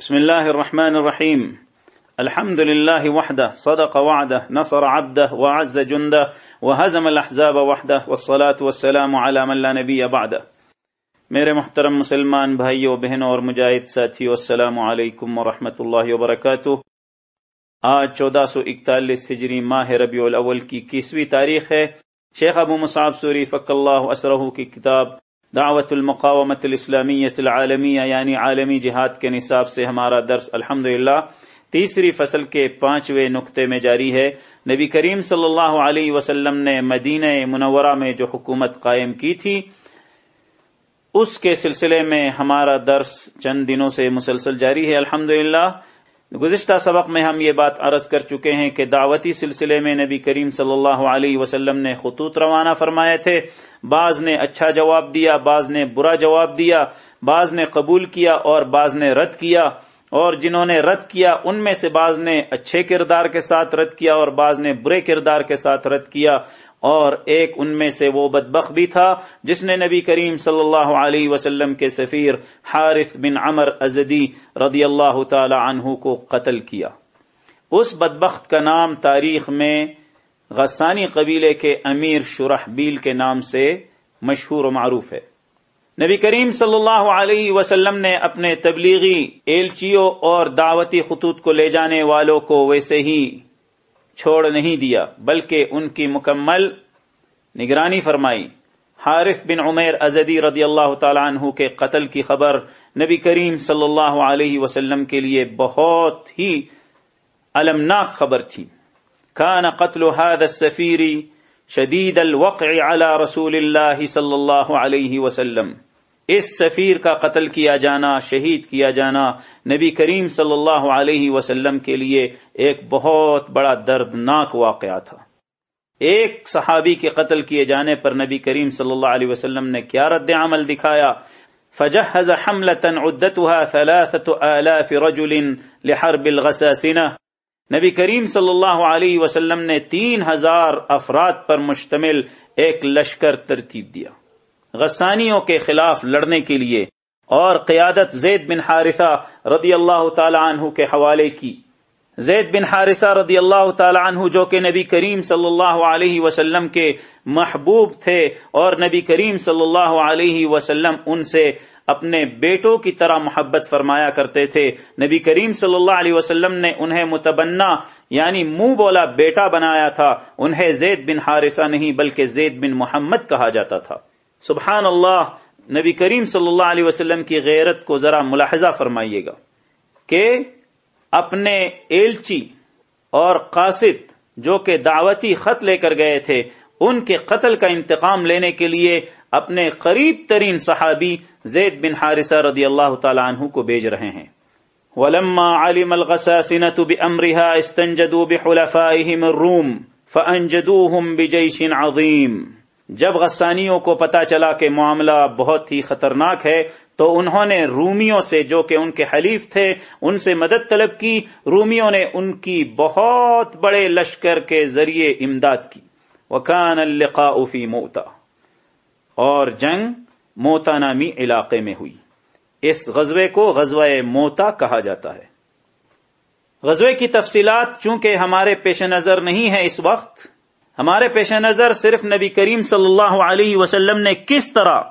بسم الله الرحمن الرحيم. الحمد لله وحده، صدق وعده، نصر عبده، وعز جنده، وهزم الأحزاب وحده، والصلاة والسلام على من لا نبي بعده. میرے محترم مسلمان بھائیوں بہنوں اور مجاہد ساتھیوں السلام علیکم ورحمۃ اللہ وبرکاتہ. آج چودہ سو اکتالیس ہجری ماہ ربیع الاول کی کیسویں تاریخ ہے. شیخ ابو مصعب سوری فق اللہ اسرہ کی کتاب دعوت المقامت الاسلامیت العالمیہ یعنی عالمی جہاد کے نصاب سے ہمارا درس الحمد تیسری فصل کے پانچویں نقطے میں جاری ہے۔ نبی کریم صلی اللہ علیہ وسلم نے مدینہ منورہ میں جو حکومت قائم کی تھی، اس کے سلسلے میں ہمارا درس چند دنوں سے مسلسل جاری ہے۔ الحمد گزشتہ سبق میں ہم یہ بات عرض کر چکے ہیں کہ دعوتی سلسلے میں نبی کریم صلی اللہ علیہ وسلم نے خطوط روانہ فرمائے تھے، بعض نے اچھا جواب دیا، بعض نے برا جواب دیا، بعض نے قبول کیا اور بعض نے رد کیا۔ اور جنہوں نے رد کیا، ان میں سے بعض نے اچھے کردار کے ساتھ رد کیا اور بعض نے برے کردار کے ساتھ رد کیا۔ اور ایک ان میں سے وہ بدبخ بھی تھا جس نے نبی کریم صلی اللہ علیہ وسلم کے سفیر حارث بن عمر ازدی رضی اللہ تعالی عنہ کو قتل کیا۔ اس بدبخت کا نام تاریخ میں غسانی قبیلے کے امیر شرح بیل کے نام سے مشہور و معروف ہے۔ نبی کریم صلی اللہ علیہ وسلم نے اپنے تبلیغی ایلچیوں اور دعوتی خطوط کو لے جانے والوں کو ویسے ہی چھوڑ نہیں دیا، بلکہ ان کی مکمل نگرانی فرمائی۔ حارف بن عمیر ازدی رضی اللہ تعالیٰ عنہ کے قتل کی خبر نبی کریم صلی اللہ علیہ وسلم کے لیے بہت ہی المناک خبر تھی۔ کان قتل هذا السفیر شدید الوقع على رسول اللہ صلی اللہ علیہ وسلم۔ اس سفیر کا قتل کیا جانا، شہید کیا جانا نبی کریم صلی اللہ علیہ وسلم کے لیے ایک بہت بڑا دردناک واقعہ تھا۔ ایک صحابی کے قتل کیے جانے پر نبی کریم صلی اللہ علیہ وسلم نے کیا رد عمل دکھایا؟ فجهز حملة عدتها ثلاثة آلاف رجل لحرب الغساسنة۔ نبی کریم صلی اللہ علیہ وسلم نے تین ہزار افراد پر مشتمل ایک لشکر ترتیب دیا۔ غسانیوں کے خلاف لڑنے کے لیے اور قیادت زید بن حارثہ رضی اللہ تعالی عنہ کے حوالے کی۔ زید بن حارثہ رضی اللہ تعالی عنہ جو کہ نبی کریم صلی اللہ علیہ وسلم کے محبوب تھے اور نبی کریم صلی اللہ علیہ وسلم ان سے اپنے بیٹوں کی طرح محبت فرمایا کرتے تھے۔ نبی کریم صلی اللہ علیہ وسلم نے انہیں متبنا یعنی منہ بولا بیٹا بنایا تھا۔ انہیں زید بن حارثہ نہیں بلکہ زید بن محمد کہا جاتا تھا۔ سبحان اللہ، نبی کریم صلی اللہ علیہ وسلم کی غیرت کو ذرا ملاحظہ فرمائیے گا کہ اپنے ایلچی اور قاصد جو کہ دعوتی خط لے کر گئے تھے، ان کے قتل کا انتقام لینے کے لیے اپنے قریب ترین صحابی زید بن حارثہ رضی اللہ تعالی عنہ کو بھیج رہے ہیں۔ ولما علم الغساسنة بأمرها استنجدوا بحلفائهم الروم فأنجدوهم بجيش عظيم۔ جب غسانیوں کو پتا چلا کہ معاملہ بہت ہی خطرناک ہے، تو انہوں نے رومیوں سے، جو کہ ان کے حلیف تھے، ان سے مدد طلب کی۔ رومیوں نے ان کی بہت بڑے لشکر کے ذریعے امداد کی۔ وکان القاء فی موتا اور جنگ موتا نامی علاقے میں ہوئی۔ اس غزوے کو غزوہ موتا کہا جاتا ہے۔ غزوے کی تفصیلات، چونکہ ہمارے پیش نظر نہیں ہے اس وقت ہمارے پیش نظر صرف نبی کریم صلی اللہ علیہ وسلم نے کس طرح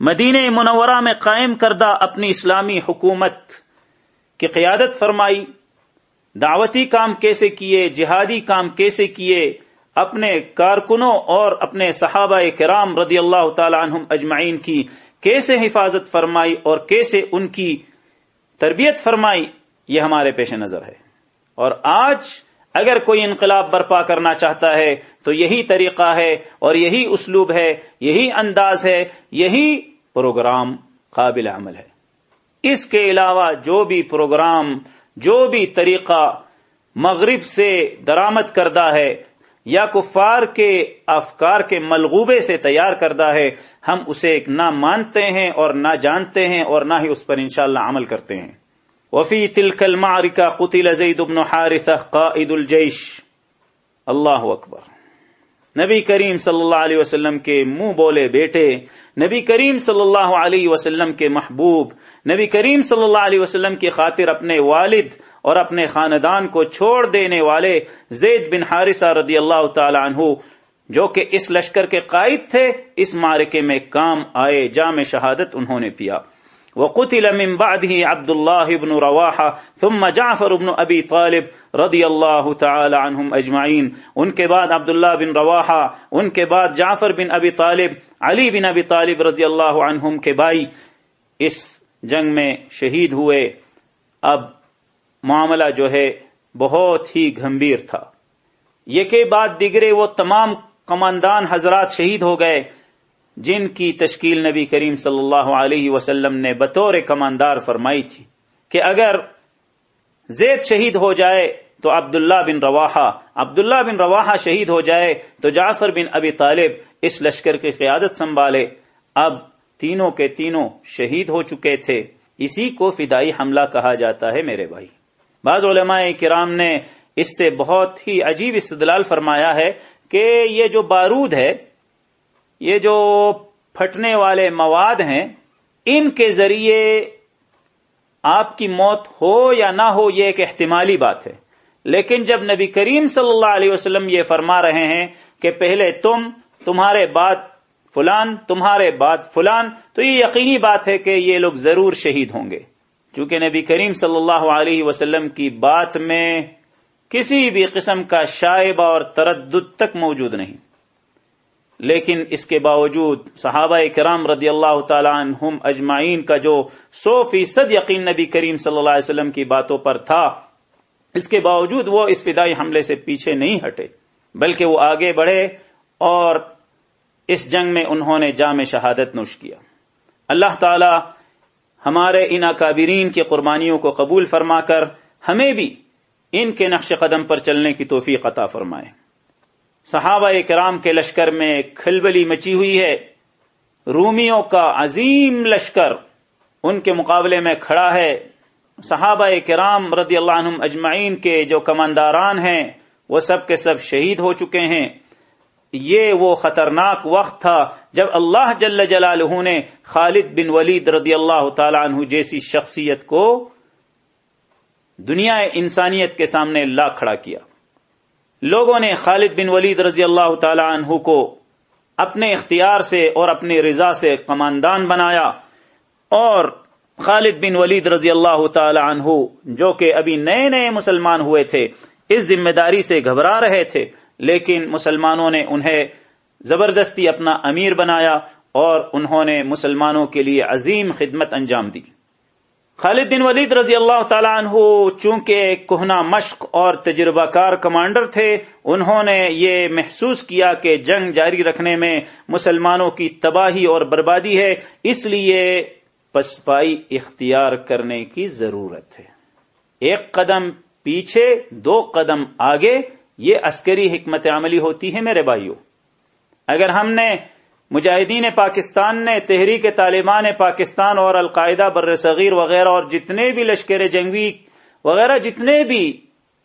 مدینہ منورہ میں قائم کردہ اپنی اسلامی حکومت کی قیادت فرمائی، دعوتی کام کیسے کیے، جہادی کام کیسے کیے، اپنے کارکنوں اور اپنے صحابہ کرام رضی اللہ تعالی عنہم اجمعین کی کیسے حفاظت فرمائی اور کیسے ان کی تربیت فرمائی، یہ ہمارے پیش نظر ہے۔ اور آج اگر کوئی انقلاب برپا کرنا چاہتا ہے تو یہی طریقہ ہے اور یہی اسلوب ہے، یہی انداز ہے، یہی پروگرام قابل عمل ہے۔ اس کے علاوہ جو بھی پروگرام، جو بھی طریقہ مغرب سے درامد کردہ ہے یا کفار کے افکار کے ملغوبے سے تیار کردہ ہے، ہم اسے نہ مانتے ہیں اور نہ جانتے ہیں اور نہ ہی اس پر انشاءاللہ عمل کرتے ہیں۔ وفی تلك المعركة قتل زيد بن حارثة قائد الجيش. اللہ اکبر۔ نبی کریم صلی اللہ علیہ وسلم کے منہ بولے بیٹے، نبی کریم صلی اللہ علیہ وسلم کے محبوب، نبی کریم صلی اللہ علیہ وسلم کی خاطر اپنے والد اور اپنے خاندان کو چھوڑ دینے والے زید بن حارثہ رضی اللہ تعالی عنہ، جو کہ اس لشکر کے قائد تھے، اس مارکے میں کام آئے جام شہادت انہوں نے پیا۔ وقتل من بعده عبد الله بن رواحة، ثم جعفر بن ابی طالب رضی اللہ تعالی عنہم اجمعین ان کے بعد عبداللہ بن رواحہ ان کے بعد جعفر بن ابی طالب، علی بن ابی طالب رضی اللہ عنہم کے بھائی. اس جنگ میں شہید ہوئے۔ اب معاملہ جو ہے بہت ہی گمبھیر تھا۔ یہ کے بعد دیگرے وہ تمام کماندان حضرات شہید ہو گئے۔ جن کی تشکیل نبی کریم صلی اللہ علیہ وسلم نے بطور کماندار فرمائی تھی کہ اگر زید شہید ہو جائے تو عبداللہ بن رواحہ، عبداللہ بن رواحہ شہید ہو جائے تو جعفر بن ابی طالب اس لشکر کی قیادت سنبھالے۔ اب تینوں کے تینوں شہید ہو چکے تھے۔ اسی کو فدائی حملہ کہا جاتا ہے میرے بھائی۔ بعض علماء کرام نے اس سے بہت ہی عجیب استدلال فرمایا ہے کہ یہ جو بارود ہے یہ جو پھٹنے والے مواد ہیں، ان کے ذریعے آپ کی موت ہو یا نہ ہو، یہ ایک احتمالی بات ہے۔ لیکن جب نبی کریم صلی اللہ علیہ وسلم یہ فرما رہے ہیں کہ پہلے تم، تمہارے بعد فلان، تمہارے بعد فلان، تو یہ یقینی بات ہے کہ یہ لوگ ضرور شہید ہوں گے۔ چونکہ نبی کریم صلی اللہ علیہ وسلم کی بات میں کسی بھی قسم کا شائبہ اور تردد تک موجود نہیں۔ لیکن اس کے باوجود صحابہ کرام رضی اللہ تعالی عنہم اجمعین کا جو سو فیصد یقین نبی کریم صلی اللہ علیہ وسلم کی باتوں پر تھا، اس کے باوجود وہ اس فدائی حملے سے پیچھے نہیں ہٹے، بلکہ وہ آگے بڑھے اور اس جنگ میں انہوں نے جامع شہادت نوش کیا۔ اللہ تعالی ہمارے ان اکابرین کی قربانیوں کو قبول فرما کر ہمیں بھی ان کے نقش قدم پر چلنے کی توفیق عطا فرمائے۔ صحابہ کرام کے لشکر میں کھلبلی مچی ہوئی ہے۔ رومیوں کا عظیم لشکر ان کے مقابلے میں کھڑا ہے۔ صحابہ کرام رضی اللہ عنہم اجمعین کے جو کمانداران ہیں، وہ سب کے سب شہید ہو چکے ہیں۔ یہ وہ خطرناک وقت تھا جب اللہ جل جلالہ نے خالد بن ولید رضی اللہ تعالی عنہ جیسی شخصیت کو دنیا انسانیت کے سامنے لا کھڑا کیا۔ لوگوں نے خالد بن ولید رضی اللہ تعالی عنہ کو اپنے اختیار سے اور اپنی رضا سے کماندان بنایا اور خالد بن ولید رضی اللہ تعالی عنہ جو کہ ابھی نئے نئے مسلمان ہوئے تھے، اس ذمہ داری سے گھبرا رہے تھے، لیکن مسلمانوں نے انہیں زبردستی اپنا امیر بنایا اور انہوں نے مسلمانوں کے لیے عظیم خدمت انجام دی۔ خالد بن ولید رضی اللہ تعالیٰ عنہ چونکہ کوہنا مشق اور تجربہ کار کمانڈر تھے، انہوں نے یہ محسوس کیا کہ جنگ جاری رکھنے میں مسلمانوں کی تباہی اور بربادی ہے، اس لیے پسپائی اختیار کرنے کی ضرورت ہے۔ ایک قدم پیچھے، دو قدم آگے، یہ عسکری حکمت عملی ہوتی ہے میرے بھائیوں اگر ہم نے مجاہدین پاکستان نے، تحریک طالبان پاکستان اور القاعدہ بر صغیر وغیرہ اور جتنے بھی لشکر جنگی وغیرہ، جتنے بھی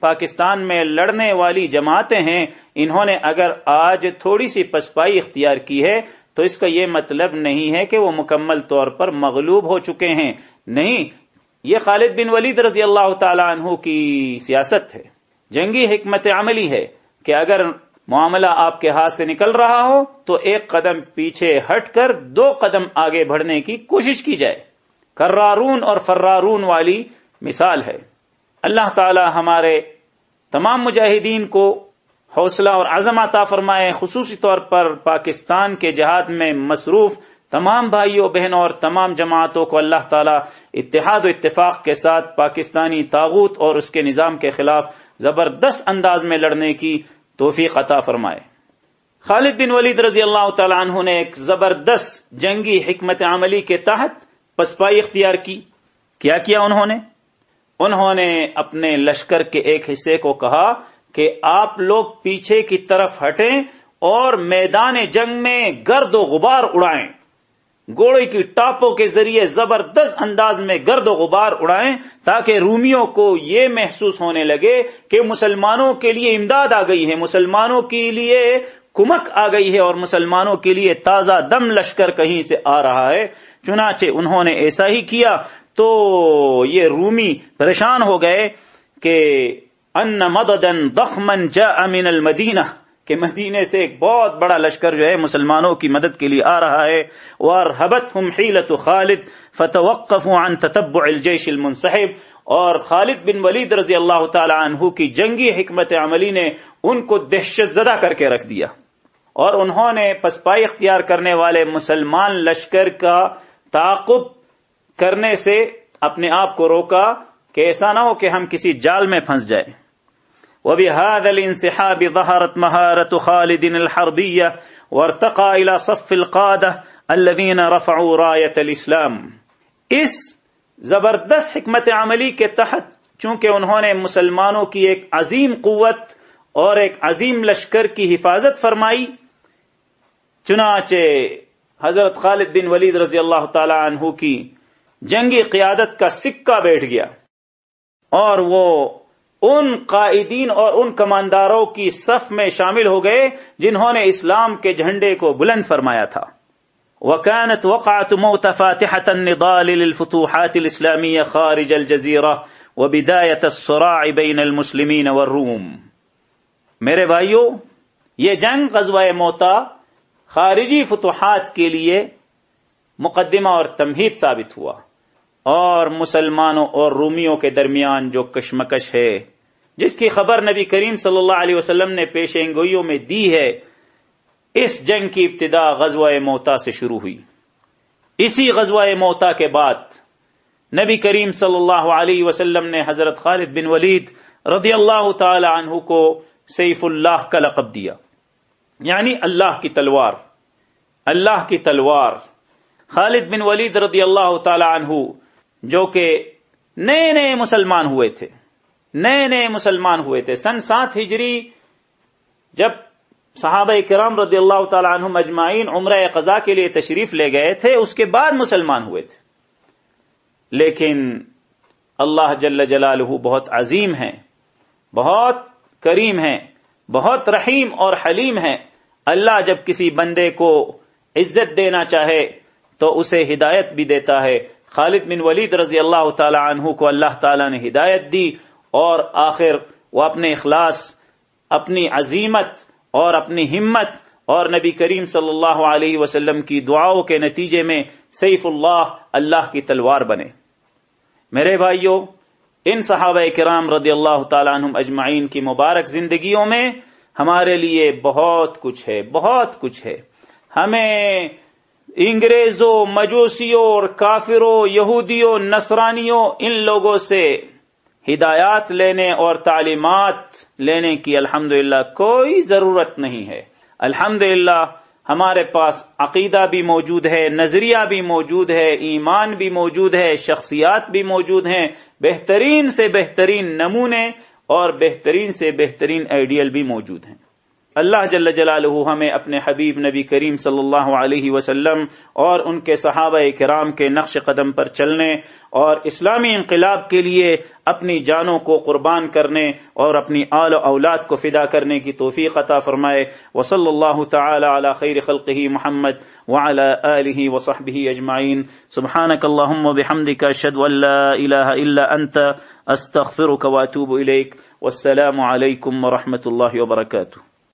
پاکستان میں لڑنے والی جماعتیں ہیں، انہوں نے اگر آج تھوڑی سی پسپائی اختیار کی ہے، تو اس کا یہ مطلب نہیں ہے کہ وہ مکمل طور پر مغلوب ہو چکے ہیں۔ نہیں، یہ خالد بن ولید رضی اللہ تعالی عنہ کی سیاست ہے۔ جنگی حکمت عملی ہے کہ اگر معاملہ آپ کے ہاتھ سے نکل رہا ہو تو ایک قدم پیچھے ہٹ کر دو قدم آگے بڑھنے کی کوشش کی جائے۔ کرارون اور فرارون والی مثال ہے۔ اللہ تعالی ہمارے تمام مجاہدین کو حوصلہ اور عظم عطا فرمائے، خصوصی طور پر پاکستان کے جہاد میں مصروف تمام بھائیوں، بہنوں اور تمام جماعتوں کو اللہ تعالی اتحاد و اتفاق کے ساتھ پاکستانی تاغوت اور اس کے نظام کے خلاف زبردست انداز میں لڑنے کی توفیق عطا فرمائے۔ خالد بن ولید رضی اللہ تعالیٰ عنہ نے ایک زبردست جنگی حکمت عملی کے تحت پسپائی اختیار کی۔ کیا کیا انہوں نے؟ انہوں نے اپنے لشکر کے ایک حصے کو کہا کہ آپ لوگ پیچھے کی طرف ہٹیں اور میدان جنگ میں گرد و غبار اڑائیں۔ گوڑے کی ٹاپوں کے ذریعے زبردست انداز میں گرد و غبار اڑائیں تاکہ رومیوں کو یہ محسوس ہونے لگے کہ مسلمانوں کے لیے امداد آ گئی ہے، مسلمانوں کے لیے کمک آ گئی ہے اور مسلمانوں کے لیے تازہ دم لشکر کہیں سے آ رہا ہے۔ چنانچہ انہوں نے ایسا ہی کیا تو یہ رومی پریشان ہو گئے کہ ان مددن دخمن جا امین المدینہ۔ کہ مدینے سے ایک بہت بڑا لشکر جو ہے مسلمانوں کی مدد کے لیے آ رہا ہے۔ اور حبت ہم حیلت خالد فتوقف عن تتبع الجيش المنسحب اور خالد بن ولید رضی اللہ تعالی عنہ کی جنگی حکمت عملی نے ان کو دہشت زدہ کر کے رکھ دیا۔ اور انہوں نے پسپائی اختیار کرنے والے مسلمان لشکر کا تعاقب کرنے سے اپنے آپ کو روکا کہ ایسا نہ ہو کہ ہم کسی جال میں پھنس جائیں۔ وبهذا الانسحاب ظهرت مهارة خالد الحربية وارتقى إلى صف القادة الذين رفعوا راية الإسلام. اس زبردست حکمت عملی کے تحت چونکہ انہوں نے مسلمانوں کی ایک عظیم قوت اور ایک عظیم لشکر کی حفاظت فرمائی، چنانچہ حضرت خالد بن ولید رضی اللہ تعالی عنہ کی جنگی قیادت کا سکہ بیٹھ گیا اور وہ ان قائدین اور ان کمانداروں کی صف میں شامل ہو گئے جنہوں نے اسلام کے جھنڈے کو بلند فرمایا تھا۔ وكانت وقعت موت فاتحة النضال للفتوحات الإسلامية خارج الجزيرة وبداية الصراع بين المسلمين والروم۔ میرے بھائیو، یہ جنگ غزوہ موتا خارجی فتوحات کے لیے مقدمہ اور تمہید ثابت ہوا اور مسلمانوں اور رومیوں کے درمیان جو کشمکش ہے جس کی خبر نبی کریم صلی اللہ علیہ وسلم نے پیشینگوئیوں میں دی ہے، اس جنگ کی ابتدا غزوہ موتا سے شروع ہوئی۔ اسی غزوہ موتا کے بعد نبی کریم صلی اللہ علیہ وسلم نے حضرت خالد بن ولید رضی اللہ تعالی عنہ کو سیف اللہ کا لقب دیا۔ یعنی اللہ کی تلوار۔ اللہ کی تلوار۔ خالد بن ولید رضی اللہ تعالی عنہ جو کہ نئے نئے مسلمان ہوئے تھے۔ نئے نئے مسلمان ہوئے تھے۔ سن سات ہجری جب صحابہ کرام رضی اللہ تعالی عنہ مجمعین عمرہ قضا کے لیے تشریف لے گئے تھے، اس کے بعد مسلمان ہوئے تھے۔ لیکن اللہ جل جلالہ بہت عظیم ہے بہت کریم ہے بہت رحیم اور حلیم ہے اللہ جب کسی بندے کو عزت دینا چاہے تو اسے ہدایت بھی دیتا ہے۔ خالد بن ولید رضی اللہ تعالی عنہ کو اللہ تعالی نے ہدایت دی۔ اور آخر وہ اپنے اخلاص، اپنی عظیمت اور اپنی ہمت اور نبی کریم صلی اللہ علیہ وسلم کی دعاؤں کے نتیجے میں سیف اللہ اللہ کی تلوار بنے۔ میرے بھائیوں ان صحابہ کرام رضی اللہ تعالیٰ عنہم اجمعین کی مبارک زندگیوں میں ہمارے لیے بہت کچھ ہے، بہت کچھ ہے۔ ہمیں انگریزوں، مجوسیوں اور کافروں، یہودیوں، نصرانیوں، ان لوگوں سے ہدایات لینے اور تعلیمات لینے کی الحمد کوئی ضرورت نہیں ہے۔ الحمد ہمارے پاس عقیدہ بھی موجود ہے، نظریہ بھی موجود ہے، ایمان بھی موجود ہے، شخصیات بھی موجود ہیں۔ بہترین سے بہترین نمونے اور بہترین سے بہترین آئیڈیل بھی موجود ہیں۔ اللہ جل جلالہ ہمیں اپنے حبیب نبی کریم صلی اللہ علیہ وسلم اور ان کے صحابہ کرام کے نقش قدم پر چلنے اور اسلامی انقلاب کے لیے اپنی جانوں کو قربان کرنے اور اپنی آل و اولاد کو فدا کرنے کی توفیق عطا فرمائے۔ وصلی اللہ تعالی علی خیر خلقہ محمد وعلى آلہ وصحبہ اجمعین۔ سبحانک اللہم و بحمدک اشہد ان لا الہ الا انت، استغفرک واتوب الیک۔ والسلام علیکم ورحمۃ اللہ وبرکاتہ۔